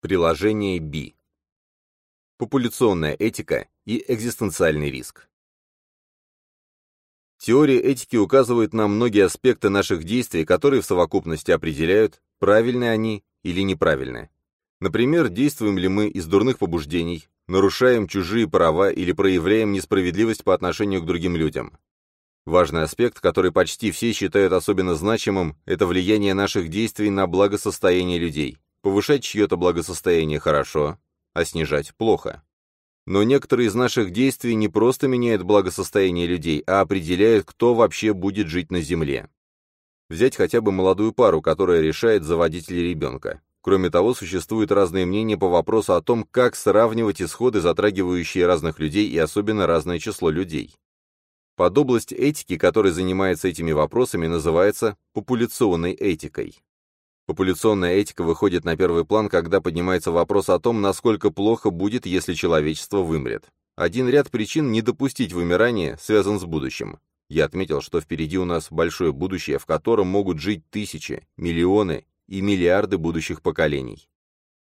Приложение B. Популяционная этика и экзистенциальный риск. Теория этики указывает на многие аспекты наших действий, которые в совокупности определяют, правильны они или неправильны. Например, действуем ли мы из дурных побуждений, нарушаем чужие права или проявляем несправедливость по отношению к другим людям. Важный аспект, который почти все считают особенно значимым, это влияние наших действий на благосостояние людей. Повышать чье-то благосостояние хорошо, а снижать плохо. Но некоторые из наших действий не просто меняют благосостояние людей, а определяют, кто вообще будет жить на Земле. Взять хотя бы молодую пару, которая решает заводить ли ребенка. Кроме того, существуют разные мнения по вопросу о том, как сравнивать исходы, затрагивающие разных людей и особенно разное число людей. Подобласть этики, которая занимается этими вопросами, называется популяционной этикой. Популяционная этика выходит на первый план, когда поднимается вопрос о том, насколько плохо будет, если человечество вымрет. Один ряд причин не допустить вымирания связан с будущим. Я отметил, что впереди у нас большое будущее, в котором могут жить тысячи, миллионы и миллиарды будущих поколений.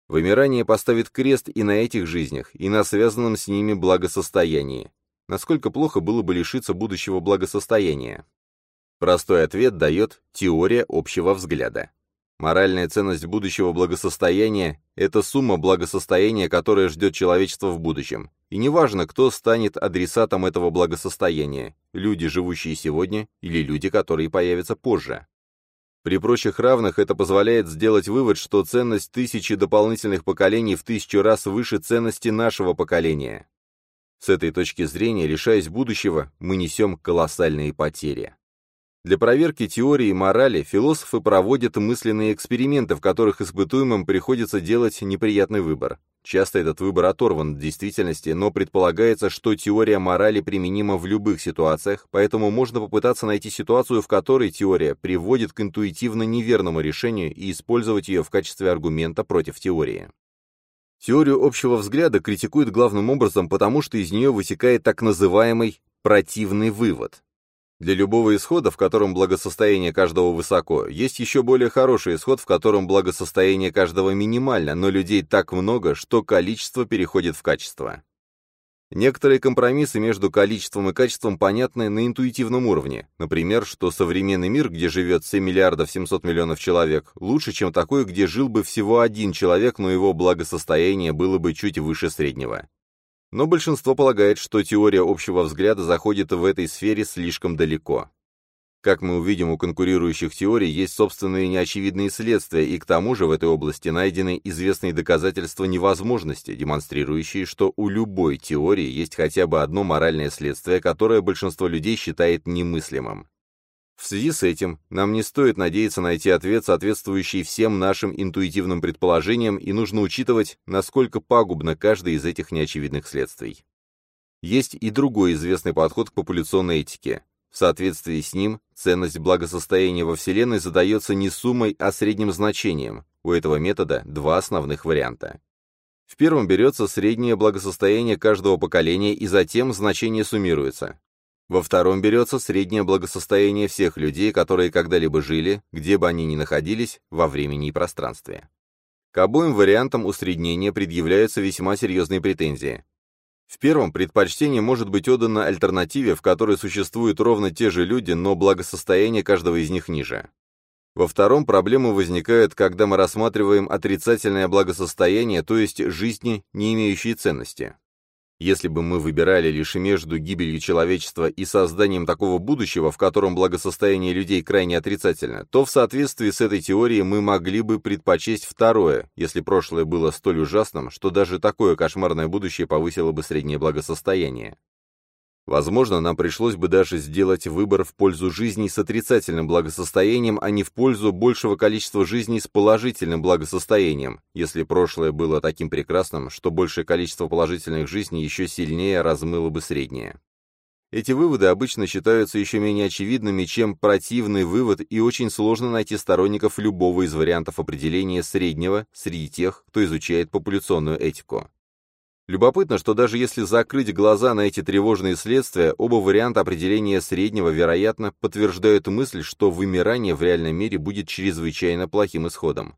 Вымирание поставит крест и на этих жизнях, и на связанном с ними благосостоянии. Насколько плохо было бы лишиться будущего благосостояния? Простой ответ дает теория общего взгляда. Моральная ценность будущего благосостояния – это сумма благосостояния, которая ждет человечество в будущем. И неважно, кто станет адресатом этого благосостояния – люди, живущие сегодня, или люди, которые появятся позже. При прочих равных это позволяет сделать вывод, что ценность тысячи дополнительных поколений в тысячу раз выше ценности нашего поколения. С этой точки зрения, лишаясь будущего, мы несем колоссальные потери. Для проверки теории морали философы проводят мысленные эксперименты, в которых испытуемым приходится делать неприятный выбор. Часто этот выбор оторван от действительности, но предполагается, что теория морали применима в любых ситуациях, поэтому можно попытаться найти ситуацию, в которой теория приводит к интуитивно неверному решению и использовать ее в качестве аргумента против теории. Теорию общего взгляда критикуют главным образом, потому что из нее вытекает так называемый «противный вывод». Для любого исхода, в котором благосостояние каждого высоко, есть еще более хороший исход, в котором благосостояние каждого минимально, но людей так много, что количество переходит в качество. Некоторые компромиссы между количеством и качеством понятны на интуитивном уровне. Например, что современный мир, где живет 7 миллиардов 700 миллионов человек, лучше, чем такой, где жил бы всего один человек, но его благосостояние было бы чуть выше среднего. Но большинство полагает, что теория общего взгляда заходит в этой сфере слишком далеко. Как мы увидим, у конкурирующих теорий есть собственные неочевидные следствия, и к тому же в этой области найдены известные доказательства невозможности, демонстрирующие, что у любой теории есть хотя бы одно моральное следствие, которое большинство людей считает немыслимым. В связи с этим нам не стоит надеяться найти ответ, соответствующий всем нашим интуитивным предположениям, и нужно учитывать, насколько пагубно каждое из этих неочевидных следствий. Есть и другой известный подход к популяционной этике. В соответствии с ним ценность благосостояния во Вселенной задается не суммой, а средним значением. У этого метода два основных варианта. В первом берется среднее благосостояние каждого поколения, и затем значение суммируется. Во втором берется среднее благосостояние всех людей, которые когда-либо жили, где бы они ни находились, во времени и пространстве. К обоим вариантам усреднения предъявляются весьма серьезные претензии. В первом предпочтение может быть отдано альтернативе, в которой существуют ровно те же люди, но благосостояние каждого из них ниже. Во втором проблемы возникают, когда мы рассматриваем отрицательное благосостояние, то есть жизни, не имеющие ценности. Если бы мы выбирали лишь между гибелью человечества и созданием такого будущего, в котором благосостояние людей крайне отрицательно, то в соответствии с этой теорией мы могли бы предпочесть второе, если прошлое было столь ужасным, что даже такое кошмарное будущее повысило бы среднее благосостояние. Возможно, нам пришлось бы даже сделать выбор в пользу жизней с отрицательным благосостоянием, а не в пользу большего количества жизней с положительным благосостоянием, если прошлое было таким прекрасным, что большее количество положительных жизней еще сильнее размыло бы среднее. Эти выводы обычно считаются еще менее очевидными, чем противный вывод, и очень сложно найти сторонников любого из вариантов определения среднего среди тех, кто изучает популяционную этику. Любопытно, что даже если закрыть глаза на эти тревожные следствия, оба варианта определения среднего, вероятно, подтверждают мысль, что вымирание в реальном мире будет чрезвычайно плохим исходом.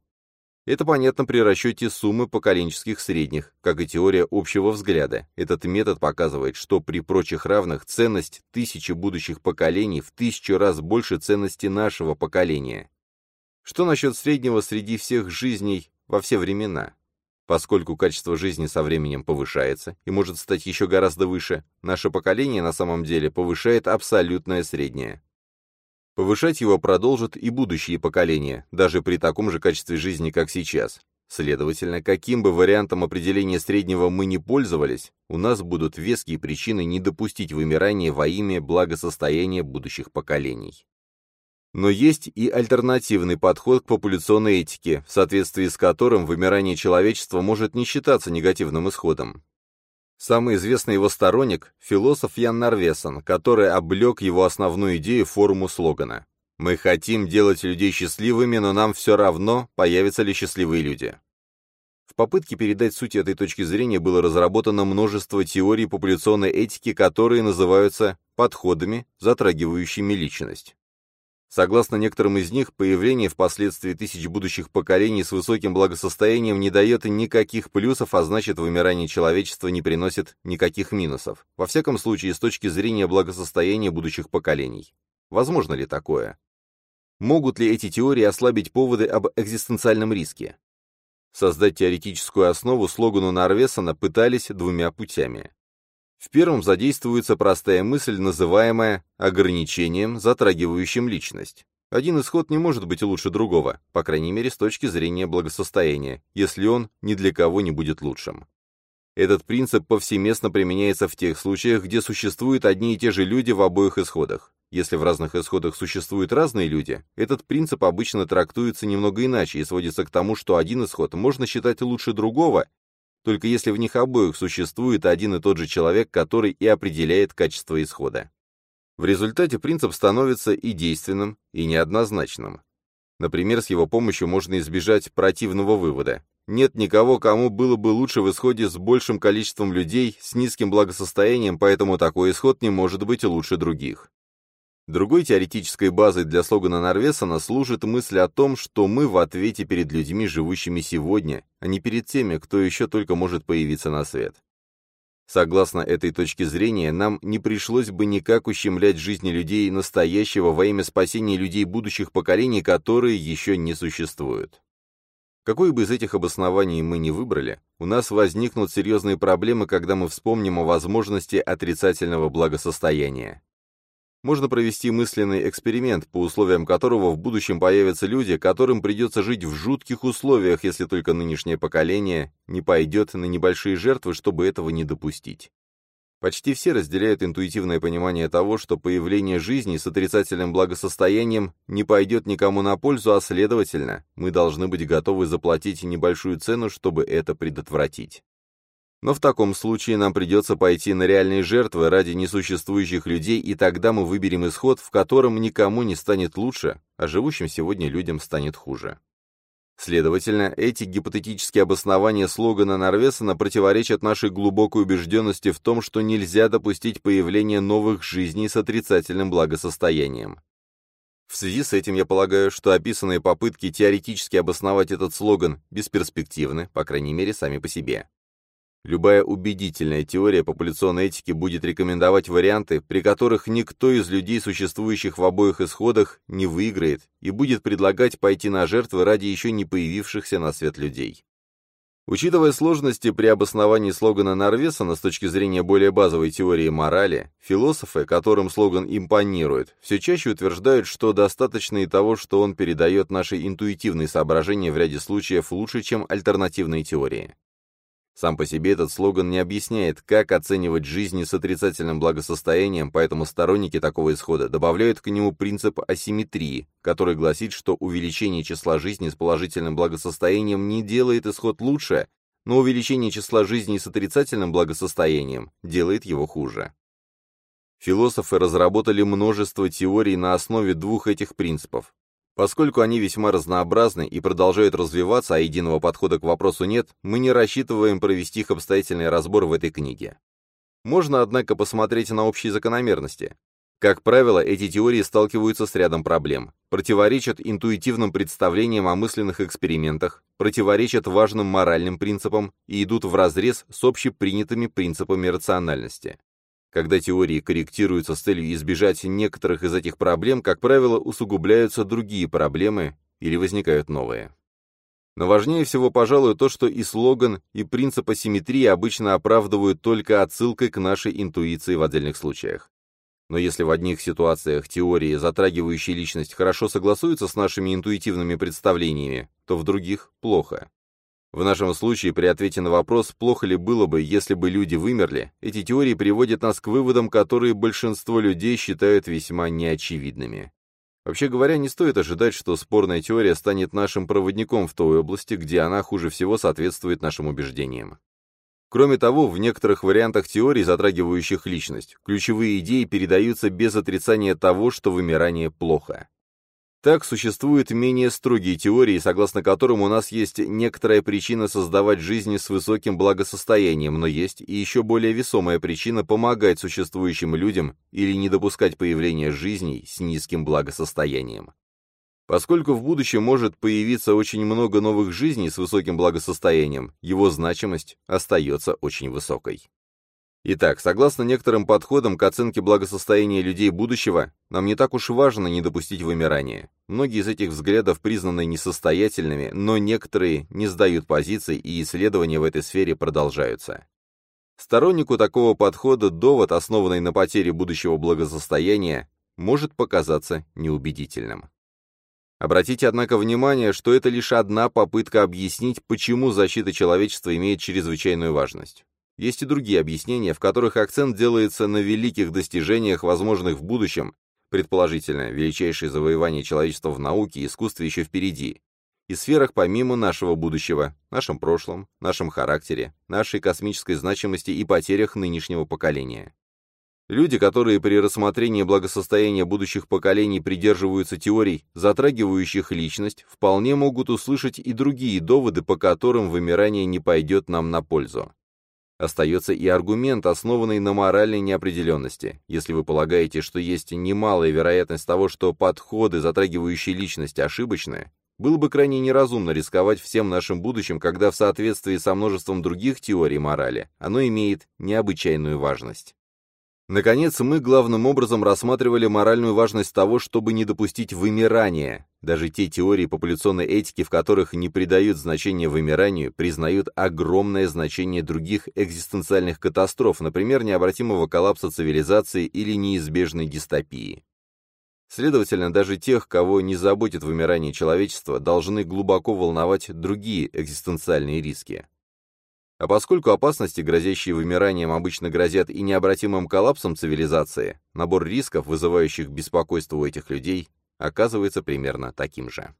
Это понятно при расчете суммы поколенческих средних, как и теория общего взгляда. Этот метод показывает, что при прочих равных ценность тысячи будущих поколений в тысячу раз больше ценности нашего поколения. Что насчет среднего среди всех жизней во все времена? Поскольку качество жизни со временем повышается и может стать еще гораздо выше, наше поколение на самом деле повышает абсолютное среднее. Повышать его продолжат и будущие поколения, даже при таком же качестве жизни, как сейчас. Следовательно, каким бы вариантом определения среднего мы не пользовались, у нас будут веские причины не допустить вымирания во имя благосостояния будущих поколений. Но есть и альтернативный подход к популяционной этике, в соответствии с которым вымирание человечества может не считаться негативным исходом. Самый известный его сторонник – философ Ян Нарвесон, который облег его основную идею в форму слогана «Мы хотим делать людей счастливыми, но нам все равно, появятся ли счастливые люди». В попытке передать суть этой точки зрения было разработано множество теорий популяционной этики, которые называются подходами, затрагивающими личность. Согласно некоторым из них, появление впоследствии тысяч будущих поколений с высоким благосостоянием не дает никаких плюсов, а значит, вымирание человечества не приносит никаких минусов. Во всяком случае, с точки зрения благосостояния будущих поколений. Возможно ли такое? Могут ли эти теории ослабить поводы об экзистенциальном риске? Создать теоретическую основу слогану Нарвесона пытались двумя путями. В первом задействуется простая мысль, называемая ограничением, затрагивающим личность. Один исход не может быть лучше другого, по крайней мере с точки зрения благосостояния, если он ни для кого не будет лучшим. Этот принцип повсеместно применяется в тех случаях, где существуют одни и те же люди в обоих исходах. Если в разных исходах существуют разные люди, этот принцип обычно трактуется немного иначе и сводится к тому, что один исход можно считать лучше другого, только если в них обоих существует один и тот же человек, который и определяет качество исхода. В результате принцип становится и действенным, и неоднозначным. Например, с его помощью можно избежать противного вывода. Нет никого, кому было бы лучше в исходе с большим количеством людей, с низким благосостоянием, поэтому такой исход не может быть лучше других. Другой теоретической базой для слогана Норвесона служит мысль о том, что мы в ответе перед людьми, живущими сегодня, а не перед теми, кто еще только может появиться на свет. Согласно этой точке зрения, нам не пришлось бы никак ущемлять жизни людей настоящего во имя спасения людей будущих поколений, которые еще не существуют. Какое бы из этих обоснований мы ни выбрали, у нас возникнут серьезные проблемы, когда мы вспомним о возможности отрицательного благосостояния. Можно провести мысленный эксперимент, по условиям которого в будущем появятся люди, которым придется жить в жутких условиях, если только нынешнее поколение не пойдет на небольшие жертвы, чтобы этого не допустить. Почти все разделяют интуитивное понимание того, что появление жизни с отрицательным благосостоянием не пойдет никому на пользу, а следовательно, мы должны быть готовы заплатить небольшую цену, чтобы это предотвратить. Но в таком случае нам придется пойти на реальные жертвы ради несуществующих людей, и тогда мы выберем исход, в котором никому не станет лучше, а живущим сегодня людям станет хуже. Следовательно, эти гипотетические обоснования слогана Норвесона противоречат нашей глубокой убежденности в том, что нельзя допустить появление новых жизней с отрицательным благосостоянием. В связи с этим я полагаю, что описанные попытки теоретически обосновать этот слоган бесперспективны, по крайней мере, сами по себе. Любая убедительная теория популяционной этики будет рекомендовать варианты, при которых никто из людей, существующих в обоих исходах, не выиграет и будет предлагать пойти на жертвы ради еще не появившихся на свет людей. Учитывая сложности при обосновании слогана Норвесона с точки зрения более базовой теории морали, философы, которым слоган импонирует, все чаще утверждают, что достаточно и того, что он передает наши интуитивные соображения в ряде случаев лучше, чем альтернативные теории. Сам по себе этот слоган не объясняет, как оценивать жизни с отрицательным благосостоянием, поэтому сторонники такого исхода добавляют к нему принцип асимметрии, который гласит, что увеличение числа жизней с положительным благосостоянием не делает исход лучше, но увеличение числа жизней с отрицательным благосостоянием делает его хуже. Философы разработали множество теорий на основе двух этих принципов, Поскольку они весьма разнообразны и продолжают развиваться, а единого подхода к вопросу нет, мы не рассчитываем провести их обстоятельный разбор в этой книге. Можно, однако, посмотреть на общие закономерности. Как правило, эти теории сталкиваются с рядом проблем, противоречат интуитивным представлениям о мысленных экспериментах, противоречат важным моральным принципам и идут вразрез с общепринятыми принципами рациональности. Когда теории корректируются с целью избежать некоторых из этих проблем, как правило, усугубляются другие проблемы или возникают новые. Но важнее всего, пожалуй, то, что и слоган, и принцип асимметрии обычно оправдывают только отсылкой к нашей интуиции в отдельных случаях. Но если в одних ситуациях теории, затрагивающие личность, хорошо согласуются с нашими интуитивными представлениями, то в других – плохо. В нашем случае, при ответе на вопрос, плохо ли было бы, если бы люди вымерли, эти теории приводят нас к выводам, которые большинство людей считают весьма неочевидными. Вообще говоря, не стоит ожидать, что спорная теория станет нашим проводником в той области, где она хуже всего соответствует нашим убеждениям. Кроме того, в некоторых вариантах теорий, затрагивающих личность, ключевые идеи передаются без отрицания того, что вымирание плохо. Так, существуют менее строгие теории, согласно которым у нас есть некоторая причина создавать жизни с высоким благосостоянием, но есть и еще более весомая причина помогать существующим людям или не допускать появления жизней с низким благосостоянием. Поскольку в будущем может появиться очень много новых жизней с высоким благосостоянием, его значимость остается очень высокой. Итак, согласно некоторым подходам к оценке благосостояния людей будущего, нам не так уж важно не допустить вымирания. Многие из этих взглядов признаны несостоятельными, но некоторые не сдают позиций, и исследования в этой сфере продолжаются. Стороннику такого подхода довод, основанный на потере будущего благосостояния, может показаться неубедительным. Обратите, однако, внимание, что это лишь одна попытка объяснить, почему защита человечества имеет чрезвычайную важность. Есть и другие объяснения, в которых акцент делается на великих достижениях, возможных в будущем, предположительно, величайшее завоевание человечества в науке и искусстве еще впереди, и сферах помимо нашего будущего, нашем прошлом, нашем характере, нашей космической значимости и потерях нынешнего поколения. Люди, которые при рассмотрении благосостояния будущих поколений придерживаются теорий, затрагивающих личность, вполне могут услышать и другие доводы, по которым вымирание не пойдет нам на пользу. Остается и аргумент, основанный на моральной неопределенности. Если вы полагаете, что есть немалая вероятность того, что подходы, затрагивающие личность, ошибочны, было бы крайне неразумно рисковать всем нашим будущим, когда в соответствии со множеством других теорий морали оно имеет необычайную важность. Наконец, мы главным образом рассматривали моральную важность того, чтобы не допустить вымирания. Даже те теории популяционной этики, в которых не придают значения вымиранию, признают огромное значение других экзистенциальных катастроф, например, необратимого коллапса цивилизации или неизбежной дистопии. Следовательно, даже тех, кого не заботит вымирание человечества, должны глубоко волновать другие экзистенциальные риски. А поскольку опасности, грозящие вымиранием, обычно грозят и необратимым коллапсом цивилизации, набор рисков, вызывающих беспокойство у этих людей, оказывается примерно таким же.